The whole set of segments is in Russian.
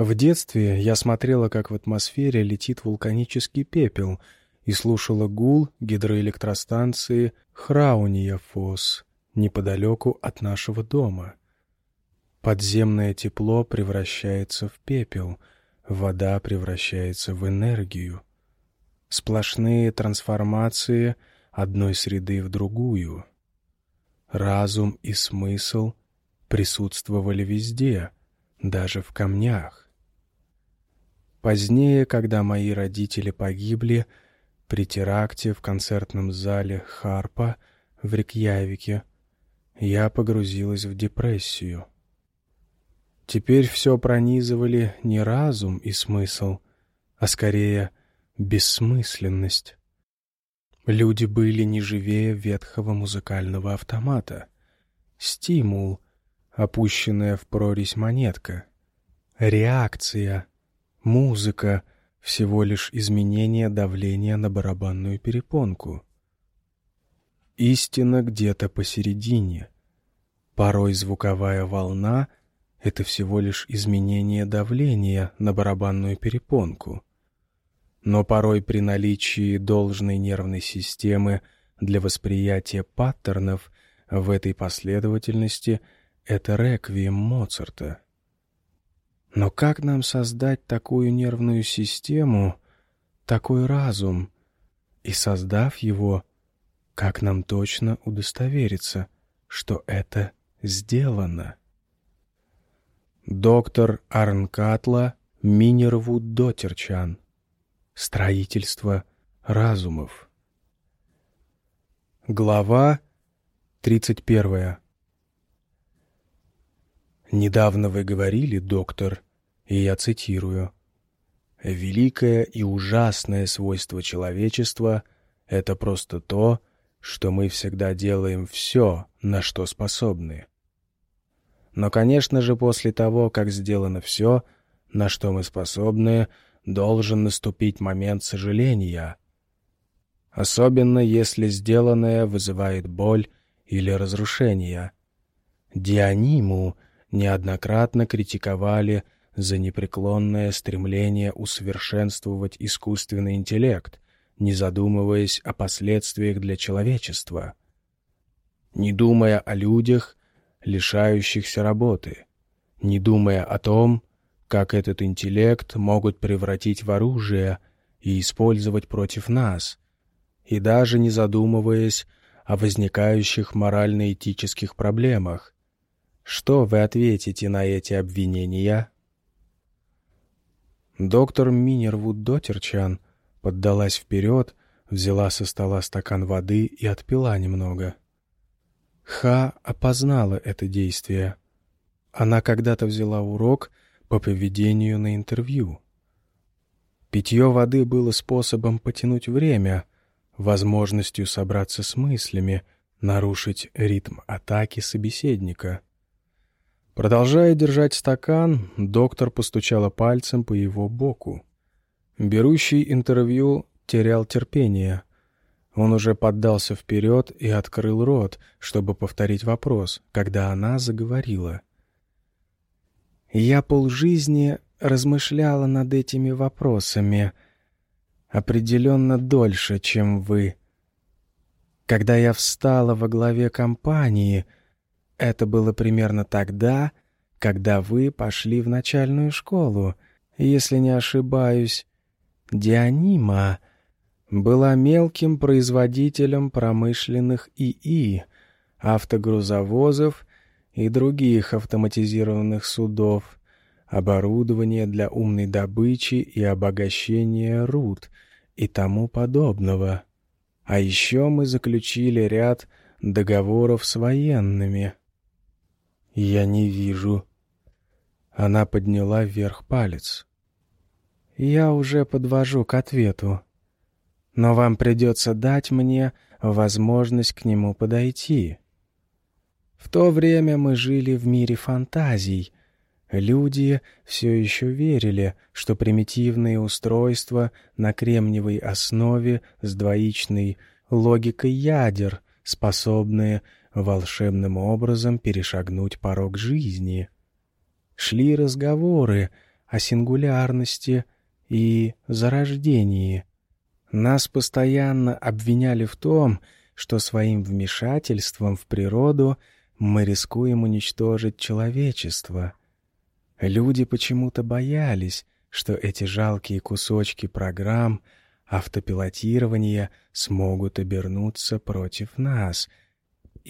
В детстве я смотрела, как в атмосфере летит вулканический пепел, и слушала гул гидроэлектростанции Храуния-Фос неподалеку от нашего дома. Подземное тепло превращается в пепел, вода превращается в энергию. Сплошные трансформации одной среды в другую. Разум и смысл присутствовали везде, даже в камнях. Позднее, когда мои родители погибли при теракте в концертном зале Харпа в Рикьявике, я погрузилась в депрессию. Теперь все пронизывали не разум и смысл, а скорее бессмысленность. Люди были не живее ветхого музыкального автомата. Стимул, опущенная в прорезь монетка. Реакция, музыка — всего лишь изменение давления на барабанную перепонку. Истина где-то посередине. Порой звуковая волна — это всего лишь изменение давления на барабанную перепонку. Но порой при наличии должной нервной системы для восприятия паттернов в этой последовательности — это реквием Моцарта. Но как нам создать такую нервную систему, такой разум, и, создав его, как нам точно удостовериться, что это сделано? Доктор Арнкатла Минервуд Дотерчан. Строительство разумов. Глава тридцать первая. Недавно вы говорили, доктор, и я цитирую, «Великое и ужасное свойство человечества — это просто то, что мы всегда делаем все, на что способны. Но, конечно же, после того, как сделано все, на что мы способны, должен наступить момент сожаления, особенно если сделанное вызывает боль или разрушение. Диониму — неоднократно критиковали за непреклонное стремление усовершенствовать искусственный интеллект, не задумываясь о последствиях для человечества, не думая о людях, лишающихся работы, не думая о том, как этот интеллект могут превратить в оружие и использовать против нас, и даже не задумываясь о возникающих морально-этических проблемах, что вы ответите на эти обвинения? Доктор Минервуд Дотерчан поддалась вперед, взяла со стола стакан воды и отпила немного. Ха опознала это действие. Она когда-то взяла урок по поведению на интервью. Питье воды было способом потянуть время, возможностью собраться с мыслями, нарушить ритм атаки собеседника — Продолжая держать стакан, доктор постучала пальцем по его боку. Берущий интервью терял терпение. Он уже поддался вперед и открыл рот, чтобы повторить вопрос, когда она заговорила. «Я полжизни размышляла над этими вопросами. Определенно дольше, чем вы. Когда я встала во главе компании — это было примерно тогда, когда вы пошли в начальную школу. Если не ошибаюсь, Дианима была мелким производителем промышленных ИИ, автогрузовозов и других автоматизированных судов, оборудования для умной добычи и обогащения руд и тому подобного. А еще мы заключили ряд договоров с военными — «Я не вижу». Она подняла вверх палец. «Я уже подвожу к ответу. Но вам придется дать мне возможность к нему подойти. В то время мы жили в мире фантазий. Люди все еще верили, что примитивные устройства на кремниевой основе с двоичной логикой ядер, способные волшебным образом перешагнуть порог жизни. Шли разговоры о сингулярности и зарождении. Нас постоянно обвиняли в том, что своим вмешательством в природу мы рискуем уничтожить человечество. Люди почему-то боялись, что эти жалкие кусочки программ автопилотирования смогут обернуться против нас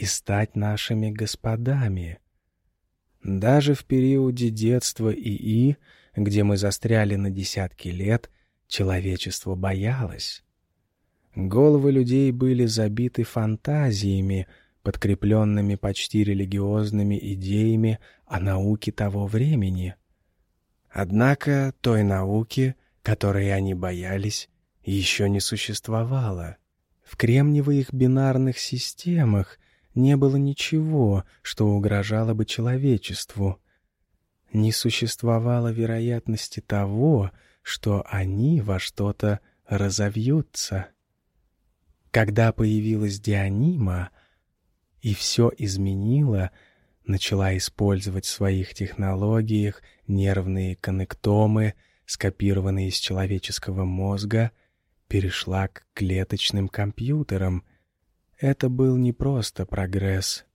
и стать нашими господами. Даже в периоде детства ИИ, где мы застряли на десятки лет, человечество боялось. Головы людей были забиты фантазиями, подкрепленными почти религиозными идеями о науке того времени. Однако той науки, которой они боялись, еще не существовало. В кремниевых бинарных системах не было ничего, что угрожало бы человечеству. Не существовало вероятности того, что они во что-то разовьются. Когда появилась Дианима и все изменила, начала использовать в своих технологиях нервные коннектомы, скопированные из человеческого мозга, перешла к клеточным компьютерам. Это был не просто прогресс.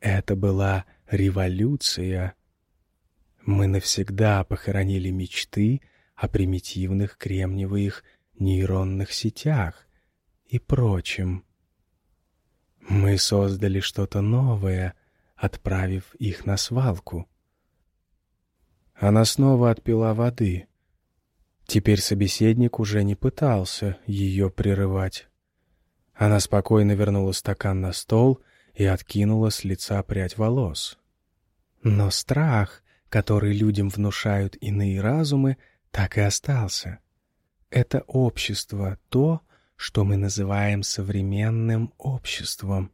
Это была революция. Мы навсегда похоронили мечты о примитивных кремниевых нейронных сетях и прочем. Мы создали что-то новое, отправив их на свалку. Она снова отпила воды. Теперь собеседник уже не пытался ее прерывать. Она спокойно вернула стакан на стол и откинула с лица прядь волос. Но страх, который людям внушают иные разумы, так и остался. Это общество, то, что мы называем современным обществом,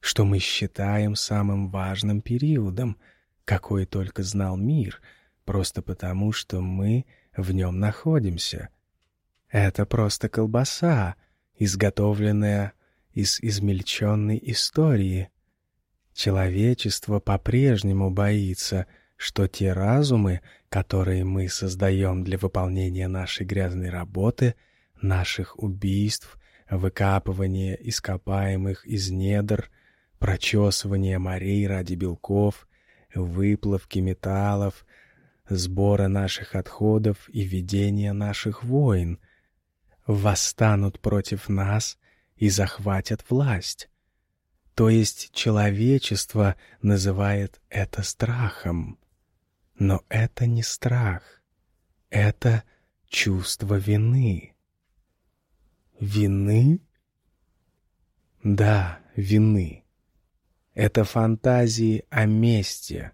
что мы считаем самым важным периодом, какой только знал мир, просто потому, что мы в нем находимся. Это просто колбаса, изготовленная из измельченной истории. Человечество по-прежнему боится, что те разумы, которые мы создаем для выполнения нашей грязной работы — наших убийств, выкапывания ископаемых из недр, прочесывания морей ради белков, выплавки металлов, сбора наших отходов и ведения наших войн, восстанут против нас и захватят власть. То есть человечество называет это страхом. Но это не страх, это чувство вины. Вины? Да, вины. Это фантазии о мести.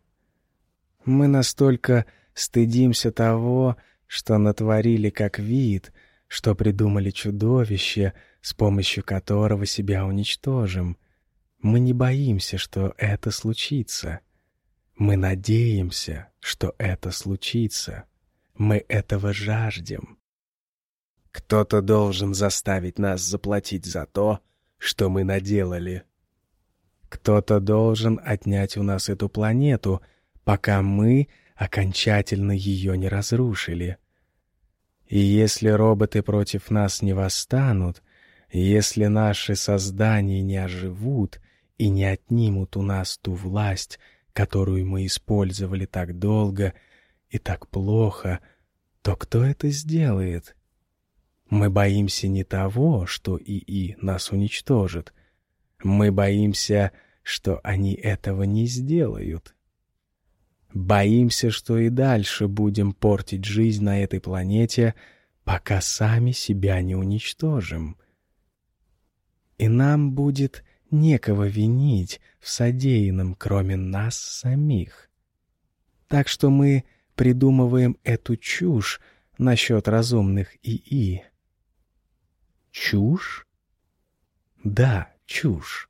Мы настолько стыдимся того, что натворили как вид, что придумали чудовище, с помощью которого себя уничтожим. Мы не боимся, что это случится. Мы надеемся, что это случится. Мы этого жаждем. Кто-то должен заставить нас заплатить за то, что мы наделали. Кто-то должен отнять у нас эту планету, пока мы окончательно ее не разрушили. И если роботы против нас не восстанут, если наши создания не оживут и не отнимут у нас ту власть, которую мы использовали так долго и так плохо, то кто это сделает? Мы боимся не того, что ИИ нас уничтожит. Мы боимся, что они этого не сделают. Боимся, что и дальше будем портить жизнь на этой планете, пока сами себя не уничтожим. И нам будет некого винить в содеянном, кроме нас самих. Так что мы придумываем эту чушь насчет разумных ИИ. Чушь? Да, чушь.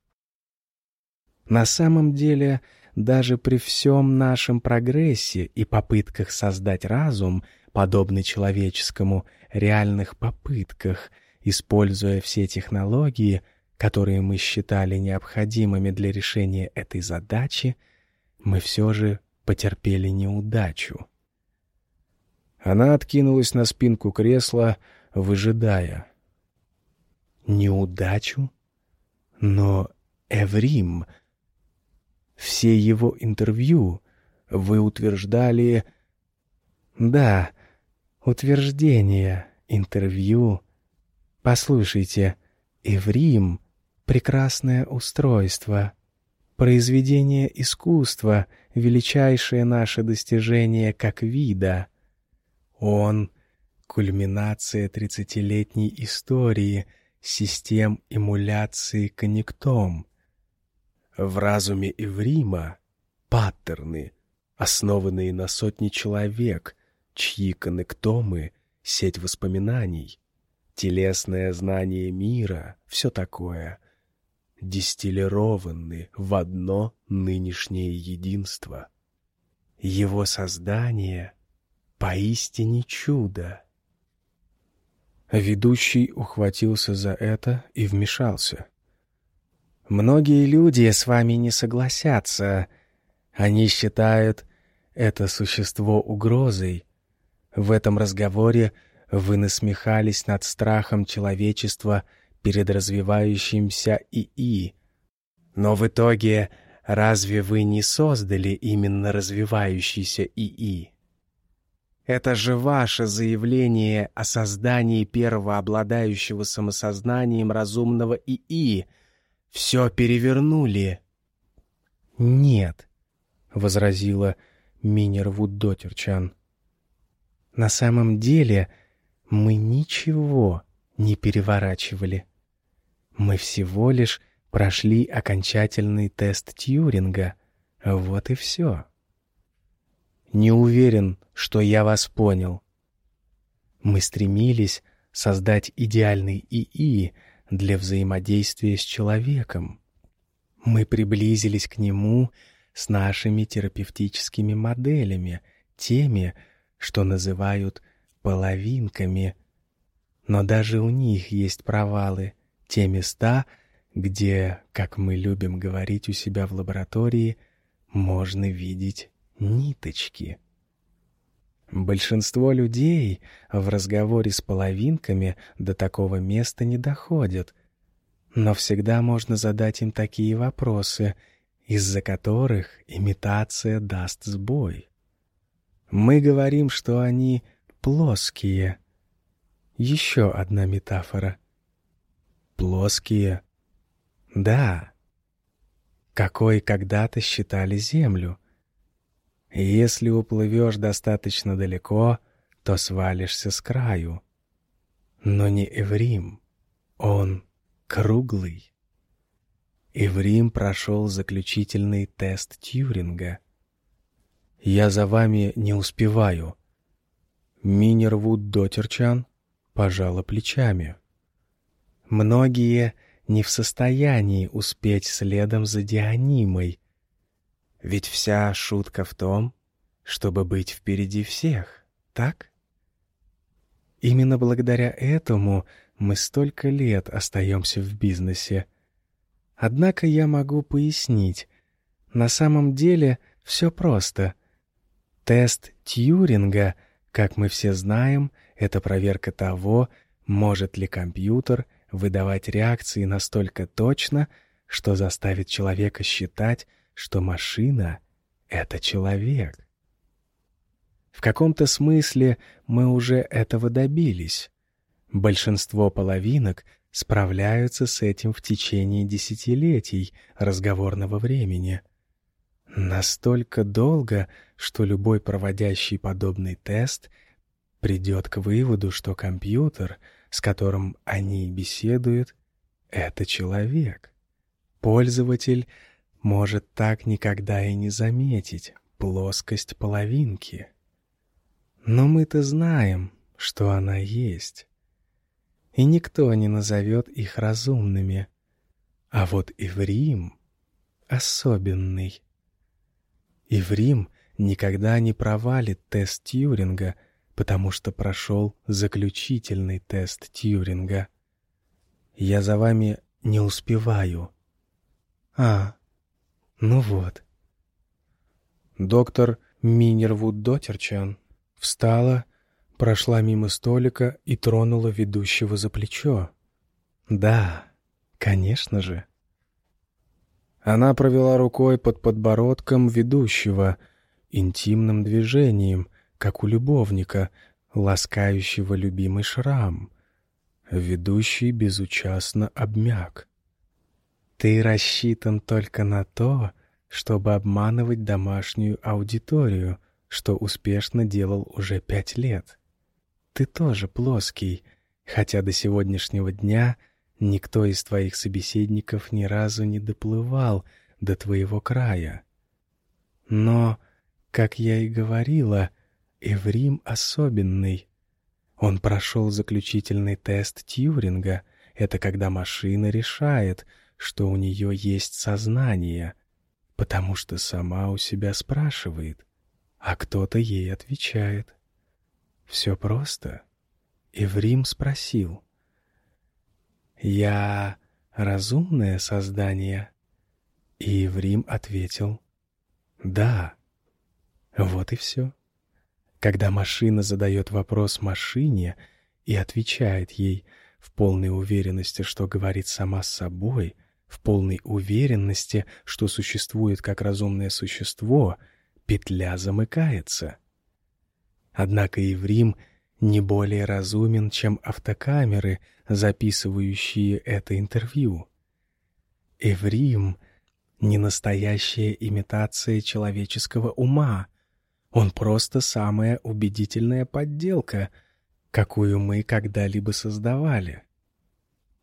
На самом деле, даже при всем нашем прогрессе и попытках создать разум, подобный человеческому, реальных попытках, используя все технологии, которые мы считали необходимыми для решения этой задачи, мы все же потерпели неудачу. Она откинулась на спинку кресла, выжидая. Неудачу? Но Эврим... Все его интервью вы утверждали... Да, утверждение, интервью. Послушайте, Эврим — прекрасное устройство, произведение искусства, величайшее наше достижение как вида. Он — кульминация тридцатилетней истории систем эмуляции коннектом. В разуме Эврима паттерны, основанные на сотни человек, чьи коннектомы — сеть воспоминаний, телесное знание мира, все такое, дистиллированы в одно нынешнее единство. Его создание — поистине чудо. Ведущий ухватился за это и вмешался. «Многие люди с вами не согласятся. Они считают это существо угрозой. В этом разговоре вы насмехались над страхом человечества перед развивающимся ИИ. Но в итоге разве вы не создали именно развивающийся ИИ? Это же ваше заявление о создании первого обладающего самосознанием разумного ИИ. Все перевернули. Нет, — возразила Минервуд Дотерчан. На самом деле мы ничего не переворачивали. Мы всего лишь прошли окончательный тест Тьюринга. Вот и все. Не уверен, что я вас понял. Мы стремились создать идеальный ИИ для взаимодействия с человеком. Мы приблизились к нему с нашими терапевтическими моделями, теми, что называют половинками. Но даже у них есть провалы, те места, где, как мы любим говорить у себя в лаборатории, можно видеть ниточки. Большинство людей в разговоре с половинками до такого места не доходят, но всегда можно задать им такие вопросы, из-за которых имитация даст сбой. Мы говорим, что они плоские. Еще одна метафора. Плоские. Да. Какой когда-то считали Землю. Если уплывешь достаточно далеко, то свалишься с краю. Но не Эврим. Он круглый. Эврим прошел заключительный тест Тьюринга — я за вами не успеваю. Минервуд Дотерчан пожала плечами. Многие не в состоянии успеть следом за Дионимой. Ведь вся шутка в том, чтобы быть впереди всех, так? Именно благодаря этому мы столько лет остаемся в бизнесе. Однако я могу пояснить. На самом деле все просто — Тест Тьюринга, как мы все знаем, это проверка того, может ли компьютер выдавать реакции настолько точно, что заставит человека считать, что машина — это человек. В каком-то смысле мы уже этого добились. Большинство половинок справляются с этим в течение десятилетий разговорного времени — Настолько долго, что любой проводящий подобный тест придет к выводу, что компьютер, с которым они беседуют, — это человек. Пользователь может так никогда и не заметить плоскость половинки. Но мы-то знаем, что она есть. И никто не назовет их разумными. А вот Иврим особенный. Иврим никогда не провалит тест Тьюринга, потому что прошел заключительный тест Тьюринга. Я за вами не успеваю. А, ну вот. Доктор Минервуд Дотерчан встала, прошла мимо столика и тронула ведущего за плечо. «Да, конечно же». Она провела рукой под подбородком ведущего, интимным движением, как у любовника, ласкающего любимый шрам. Ведущий безучастно обмяк. «Ты рассчитан только на то, чтобы обманывать домашнюю аудиторию, что успешно делал уже пять лет. Ты тоже плоский, хотя до сегодняшнего дня никто из твоих собеседников ни разу не доплывал до твоего края. Но, как я и говорила, Эврим особенный. Он прошел заключительный тест Тьюринга. Это когда машина решает, что у нее есть сознание, потому что сама у себя спрашивает, а кто-то ей отвечает. Все просто. Эврим спросил. «Я разумное создание?» И Еврим ответил. «Да». Вот и все. Когда машина задает вопрос машине и отвечает ей в полной уверенности, что говорит сама с собой, в полной уверенности, что существует как разумное существо, петля замыкается. Однако Еврим не более разумен, чем автокамеры, записывающие это интервью. Эврим — не настоящая имитация человеческого ума, он просто самая убедительная подделка, какую мы когда-либо создавали.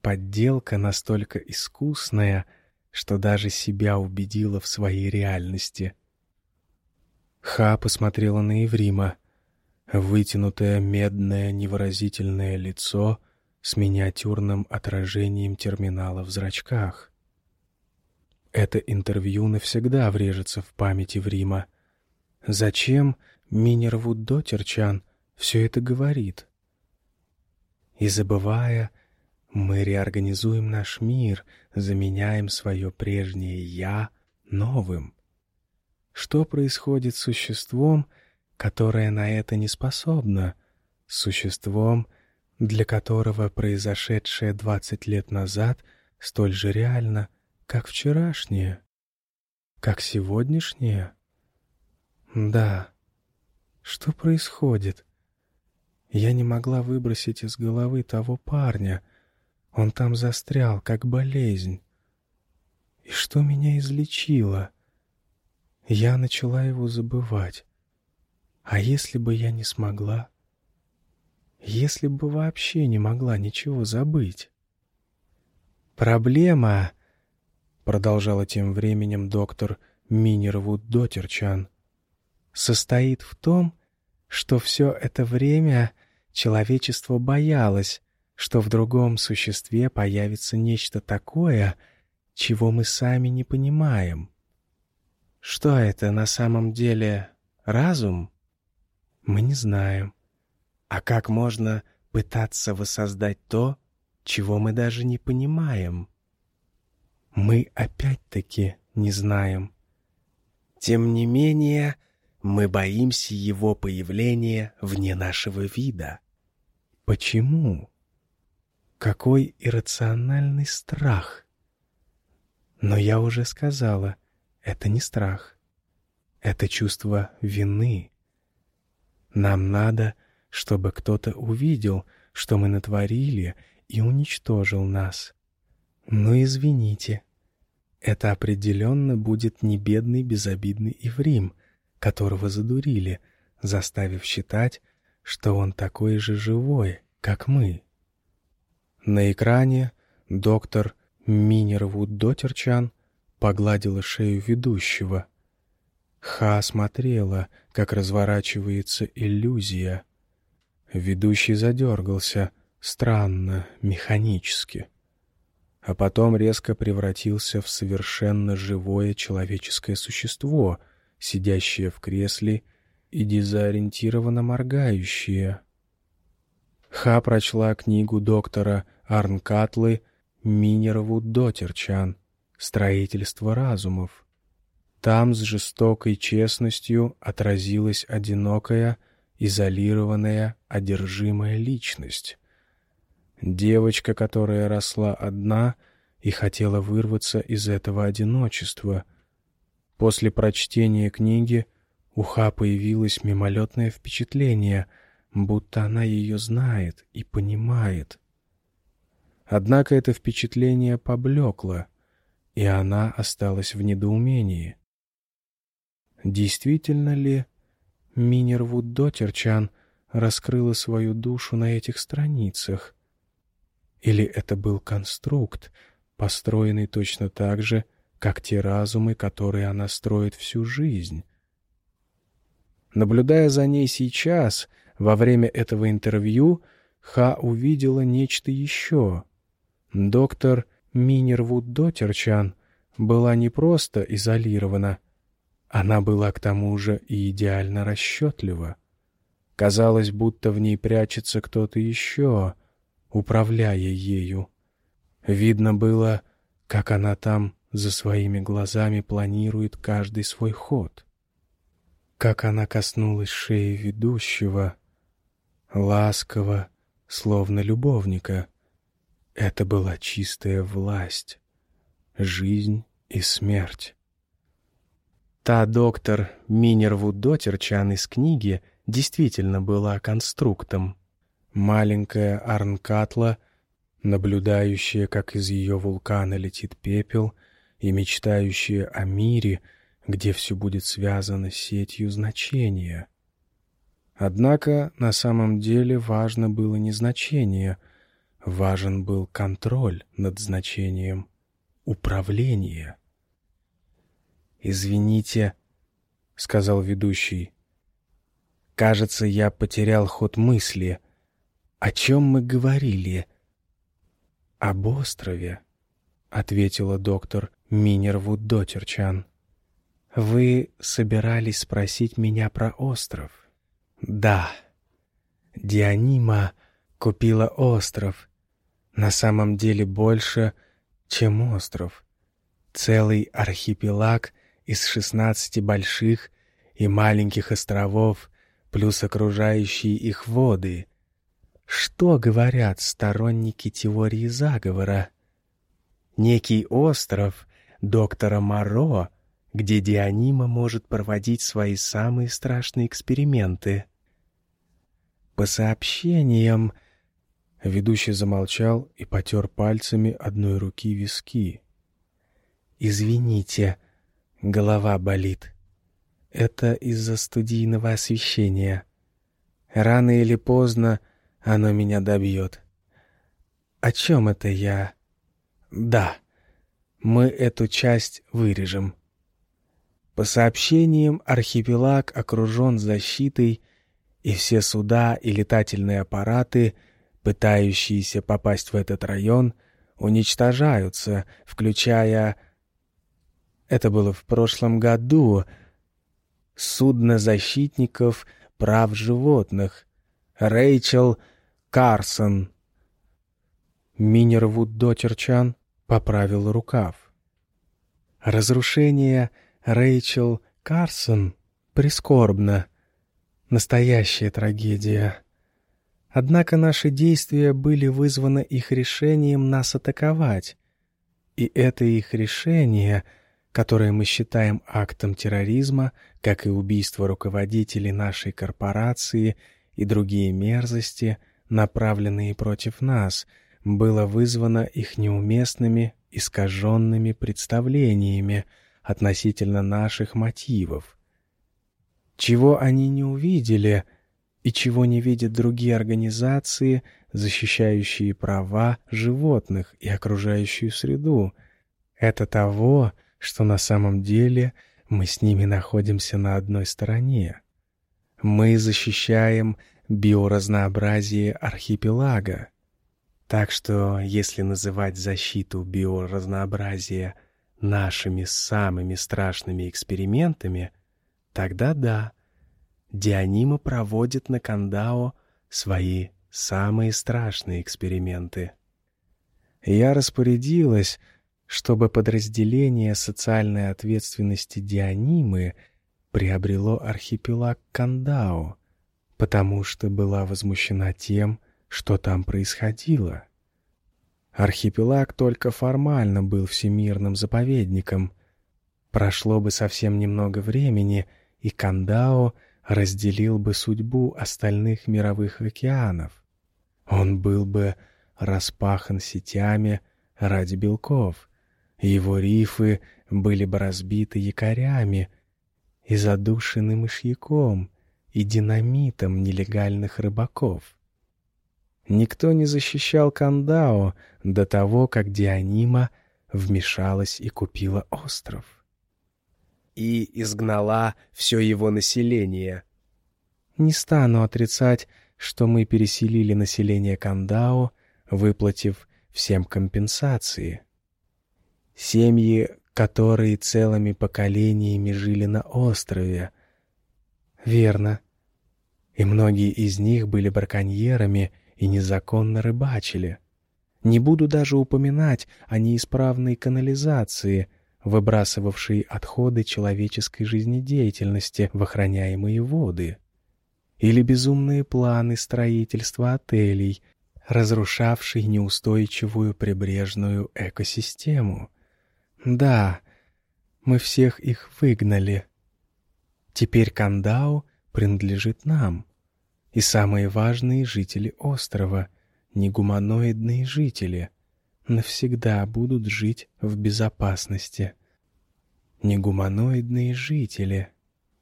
Подделка настолько искусная, что даже себя убедила в своей реальности. Ха посмотрела на Еврима. Вытянутое медное невыразительное лицо с миниатюрным отражением терминала в зрачках. Это интервью навсегда врежется в память Еврима. Зачем Минервуд Дотерчан все это говорит? И забывая, мы реорганизуем наш мир, заменяем свое прежнее «я» новым. Что происходит с существом, которое на это не способно, с существом, для которого произошедшее двадцать лет назад столь же реально, как вчерашнее, как сегодняшнее? Да. Что происходит? Я не могла выбросить из головы того парня. Он там застрял, как болезнь. И что меня излечило? Я начала его забывать. А если бы я не смогла? Если бы вообще не могла ничего забыть? «Проблема», — продолжала тем временем доктор Минервуд Дотерчан, состоит в том, что все это время человечество боялось, что в другом существе появится нечто такое, чего мы сами не понимаем. Что это на самом деле разум? Мы не знаем. А как можно пытаться воссоздать то, чего мы даже не понимаем? Мы опять-таки не знаем. Тем не менее, мы боимся его появления вне нашего вида. Почему? Какой иррациональный страх! Но я уже сказала, это не страх. Это чувство вины. Нам надо, чтобы кто-то увидел, что мы натворили, и уничтожил нас. Но извините, это определенно будет не бедный безобидный Иврим, которого задурили, заставив считать, что он такой же живой, как мы. На экране доктор Минервуд Дотерчан погладила шею ведущего. Ха смотрела, как разворачивается иллюзия. Ведущий задергался, странно, механически. А потом резко превратился в совершенно живое человеческое существо — сидящие в кресле и дезориентированно моргающие. Ха прочла книгу доктора Арнкатлы Минерову Дотерчан «Строительство разумов». Там с жестокой честностью отразилась одинокая изолированная, одержимая личность. Девочка, которая росла одна и хотела вырваться из этого одиночества. После прочтения книги у Ха появилось мимолетное впечатление, будто она ее знает и понимает. Однако это впечатление поблекло, и она осталась в недоумении. Действительно ли Минервуд Дотерчан раскрыла свою душу на этих страницах? Или это был конструкт, построенный точно так же, как те разумы, которые она строит всю жизнь? Наблюдая за ней сейчас, во время этого интервью, Ха увидела нечто еще. Доктор Минервуд Дотерчан была не просто изолирована, она была к тому же и идеально расчетлива. Казалось, будто в ней прячется кто-то еще, управляя ею. Видно было, как она там за своими глазами планирует каждый свой ход. Как она коснулась шеи ведущего, ласково, словно любовника. Это была чистая власть, жизнь и смерть. Та доктор Минервуд Дотерчан из книги действительно была конструктом. Маленькая Арнкатла, наблюдающая, как из ее вулкана летит пепел, и мечтающая о мире, где все будет связано сетью значения. Однако на самом деле важно было не значение, важен был контроль над значением, управление — «Извините», — сказал ведущий. «Кажется, я потерял ход мысли. О чем мы говорили?» «Об острове», — ответила доктор Минервуд Дотерчан. «Вы собирались спросить меня про остров?» «Да. Дианима купила остров. На самом деле больше, чем остров. Целый архипелаг — из шестнадцати больших и маленьких островов, плюс окружающие их воды. Что говорят сторонники теории заговора? Некий остров доктора Моро, где Дианима может проводить свои самые страшные эксперименты. По сообщениям... Ведущий замолчал и потер пальцами одной руки виски. «Извините», Голова болит. Это из-за студийного освещения. Рано или поздно оно меня добьет. О чем это я? Да, мы эту часть вырежем. По сообщениям, архипелаг окружен защитой, и все суда и летательные аппараты, пытающиеся попасть в этот район, уничтожаются, включая это было в прошлом году. Судно защитников прав животных. Рэйчел Карсон. Минервуд Дотерчан поправил рукав. Разрушение Рэйчел Карсон прискорбно. Настоящая трагедия. Однако наши действия были вызваны их решением нас атаковать. И это их решение — которое мы считаем актом терроризма, как и убийство руководителей нашей корпорации и другие мерзости, направленные против нас, было вызвано их неуместными, искаженными представлениями относительно наших мотивов. Чего они не увидели и чего не видят другие организации, защищающие права животных и окружающую среду, это того, что на самом деле мы с ними находимся на одной стороне. Мы защищаем биоразнообразие архипелага. Так что, если называть защиту биоразнообразия нашими самыми страшными экспериментами, тогда да, Дианима проводит на Кандао свои самые страшные эксперименты. Я распорядилась, чтобы подразделение социальной ответственности Дианимы приобрело архипелаг Кандао, потому что была возмущена тем, что там происходило. Архипелаг только формально был всемирным заповедником. Прошло бы совсем немного времени, и Кандао разделил бы судьбу остальных мировых океанов. Он был бы распахан сетями ради белков, его рифы были бы разбиты якорями и задушены мышьяком и динамитом нелегальных рыбаков. Никто не защищал Кандао до того, как Дианима вмешалась и купила остров. И изгнала все его население. Не стану отрицать, что мы переселили население Кандао, выплатив всем компенсации. Семьи, которые целыми поколениями жили на острове. Верно. И многие из них были браконьерами и незаконно рыбачили. Не буду даже упоминать о неисправной канализации, выбрасывавшей отходы человеческой жизнедеятельности в охраняемые воды. Или безумные планы строительства отелей, разрушавшие неустойчивую прибрежную экосистему. Да, мы всех их выгнали. Теперь Кандау принадлежит нам — и самые важные жители острова, негуманоидные жители, навсегда будут жить в безопасности. Негуманоидные жители,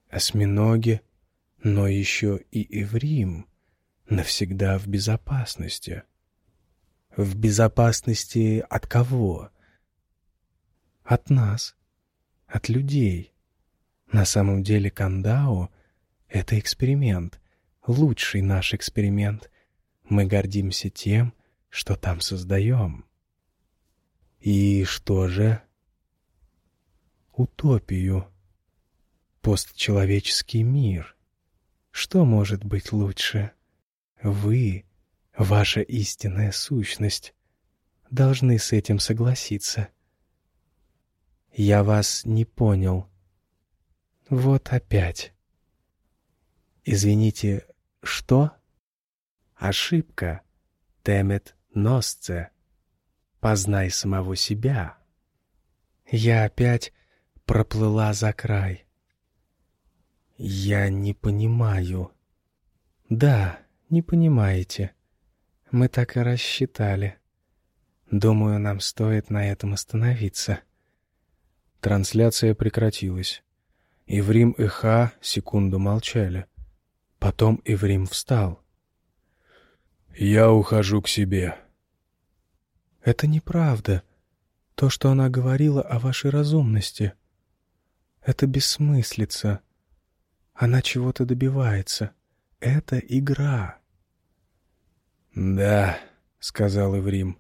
осьминоги, но еще и Эврим, навсегда в безопасности. В безопасности от кого? От нас, от людей. На самом деле Кандао — это эксперимент, лучший наш эксперимент. Мы гордимся тем, что там создаем. И что же? Утопию. Постчеловеческий мир. Что может быть лучше? Вы, ваша истинная сущность, должны с этим согласиться. Я вас не понял. Вот опять. Извините, что? Ошибка. Темет носце. Познай самого себя. Я опять проплыла за край. Я не понимаю. Да, не понимаете. Мы так и рассчитали. Думаю, нам стоит на этом остановиться. Трансляция прекратилась. И Врим и Ха секунду молчали. Потом Иврим встал. «Я ухожу к себе». «Это неправда. То, что она говорила о вашей разумности. Это бессмыслица. Она чего-то добивается. Это игра». «Да», — сказал Иврим.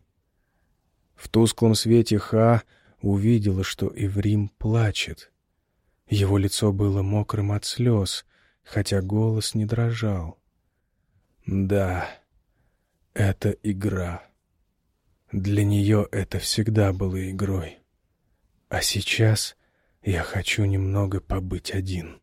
В тусклом свете Ха увидела, что Иврим плачет. Его лицо было мокрым от слез, хотя голос не дрожал. Да, это игра. Для нее это всегда было игрой. А сейчас я хочу немного побыть один.